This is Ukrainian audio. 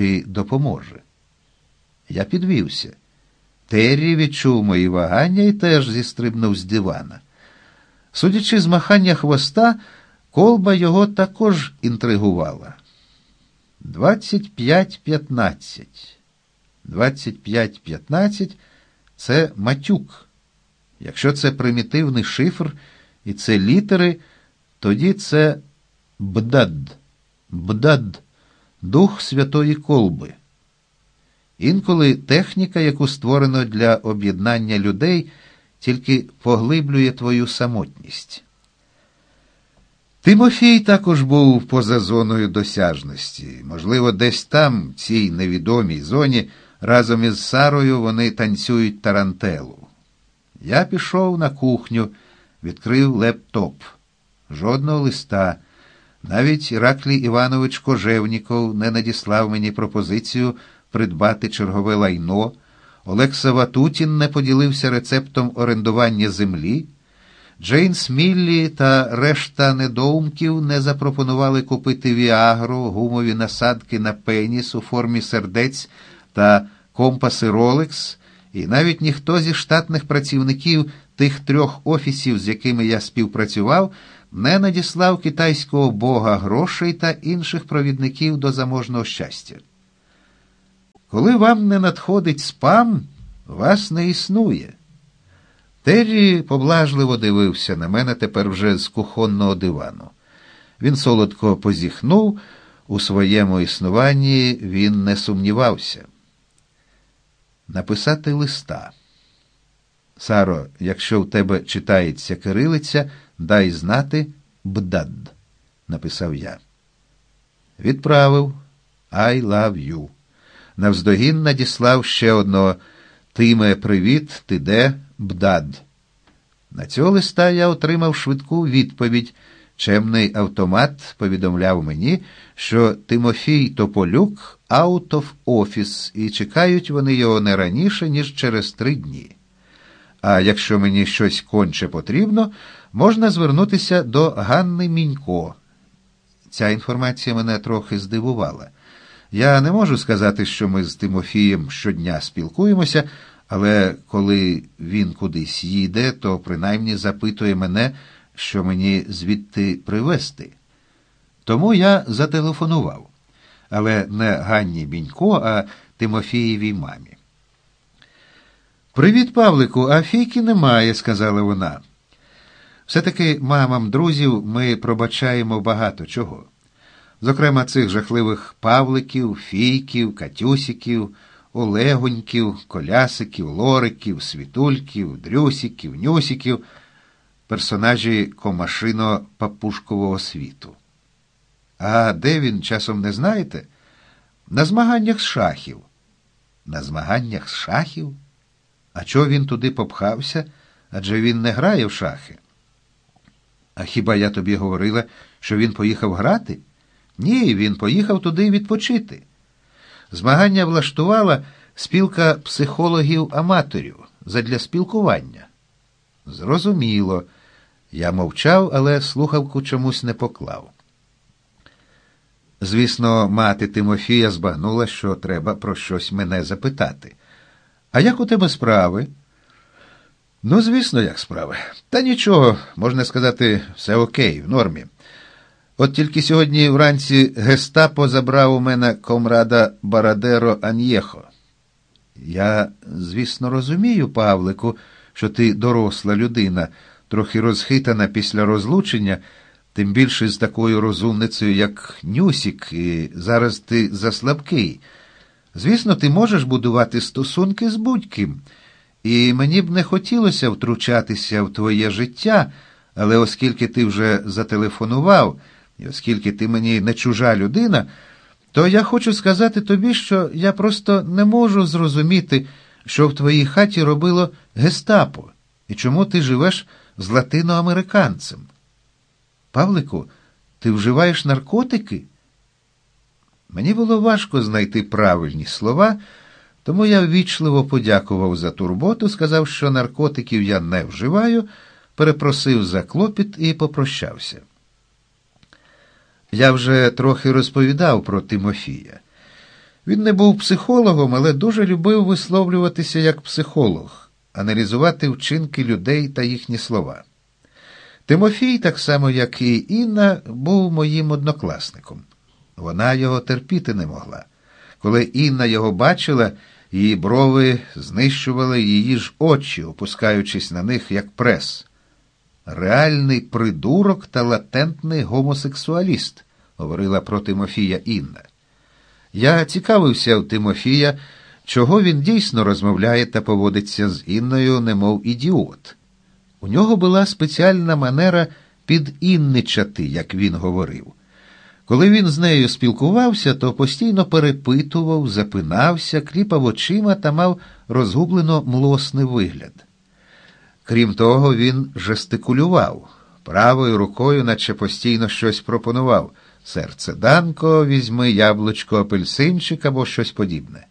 чи допоможе. Я підвівся. Террі відчув мої вагання і теж зістрибнув з дивана. Судячи з махання хвоста, колба його також інтригувала. Двадцять п'ять п'ятнадцять. Двадцять п'ять п'ятнадцять це матюк. Якщо це примітивний шифр і це літери, тоді це бдад, бдад, дух святої колби. Інколи техніка, яку створено для об'єднання людей, тільки поглиблює твою самотність. Тимофій також був поза зоною досяжності. Можливо, десь там, в цій невідомій зоні, разом із Сарою вони танцюють тарантелу. Я пішов на кухню, відкрив лептоп. Жодного листа. Навіть Іраклій Іванович Кожевніков не надіслав мені пропозицію придбати чергове лайно. Олекса Ватутін не поділився рецептом орендування землі. Джейнс Міллі та решта недоумків не запропонували купити Віагру, гумові насадки на пеніс у формі сердець та компаси Ролекс, і навіть ніхто зі штатних працівників тих трьох офісів, з якими я співпрацював, не надіслав китайського бога грошей та інших провідників до заможного щастя. Коли вам не надходить спам, вас не існує. Террі поблажливо дивився на мене тепер вже з кухонного дивану. Він солодко позіхнув, у своєму існуванні він не сумнівався. Написати листа. Саро, якщо в тебе читається кирилиця, дай знати бдад, написав я. Відправив I love you. Навздогін надіслав ще одного Тиме, привіт, ти де? Бдад. На цього листа я отримав швидку відповідь. Чемний автомат повідомляв мені, що Тимофій Тополюк out of office, і чекають вони його не раніше, ніж через три дні. А якщо мені щось конче потрібно, можна звернутися до Ганни Мінько. Ця інформація мене трохи здивувала. Я не можу сказати, що ми з Тимофієм щодня спілкуємося, але коли він кудись їде, то принаймні запитує мене, що мені звідти привезти. Тому я зателефонував, але не Ганні Бінько, а Тимофієвій мамі. Привіт, Павлику, а фійки немає, сказала вона. Все-таки мамам друзів ми пробачаємо багато чого. Зокрема, цих жахливих Павликів, фійків, Катюсіків, Олегоньків, Колясиків, Лориків, Світульків, Дрюсіків, Нюсіків, персонажі комашино папушкового світу. А де він часом не знаєте? На змаганнях з шахів. На змаганнях з шахів? А чого він туди попхався? Адже він не грає в шахи. А хіба я тобі говорила, що він поїхав грати? Ні, він поїхав туди відпочити. Змагання влаштувала спілка психологів-аматорів задля спілкування. Зрозуміло. Я мовчав, але слухавку чомусь не поклав. Звісно, мати Тимофія збагнула, що треба про щось мене запитати. А як у тебе справи? Ну, звісно, як справи. Та нічого, можна сказати, все окей, в нормі. От тільки сьогодні вранці гестапо забрав у мене комрада Барадеро Аньєхо. Я, звісно, розумію, Павлику, що ти доросла людина, трохи розхитана після розлучення, тим більше з такою розумницею, як Нюсік, і зараз ти заслабкий. Звісно, ти можеш будувати стосунки з будь-ким, і мені б не хотілося втручатися в твоє життя, але оскільки ти вже зателефонував, і оскільки ти мені не чужа людина, то я хочу сказати тобі, що я просто не можу зрозуміти, що в твоїй хаті робило гестапо, і чому ти живеш з латиноамериканцем. Павлику, ти вживаєш наркотики? Мені було важко знайти правильні слова, тому я ввічливо подякував за турботу, сказав, що наркотиків я не вживаю, перепросив за клопіт і попрощався. Я вже трохи розповідав про Тимофія. Він не був психологом, але дуже любив висловлюватися як психолог, аналізувати вчинки людей та їхні слова. Тимофій, так само, як і Інна, був моїм однокласником. Вона його терпіти не могла. Коли Інна його бачила, її брови знищували її ж очі, опускаючись на них як прес. Реальний придурок та латентний гомосексуаліст, говорила про Тимофія Інна. Я цікавився в Тимофія, чого він дійсно розмовляє та поводиться з Інною, немов ідіот. У нього була спеціальна манера підінничати, як він говорив. Коли він з нею спілкувався, то постійно перепитував, запинався, кліпав очима та мав розгублено млосний вигляд. Крім того, він жестикулював, правою рукою, наче постійно щось пропонував серце Данко, візьми яблучко, апельсинчик або щось подібне.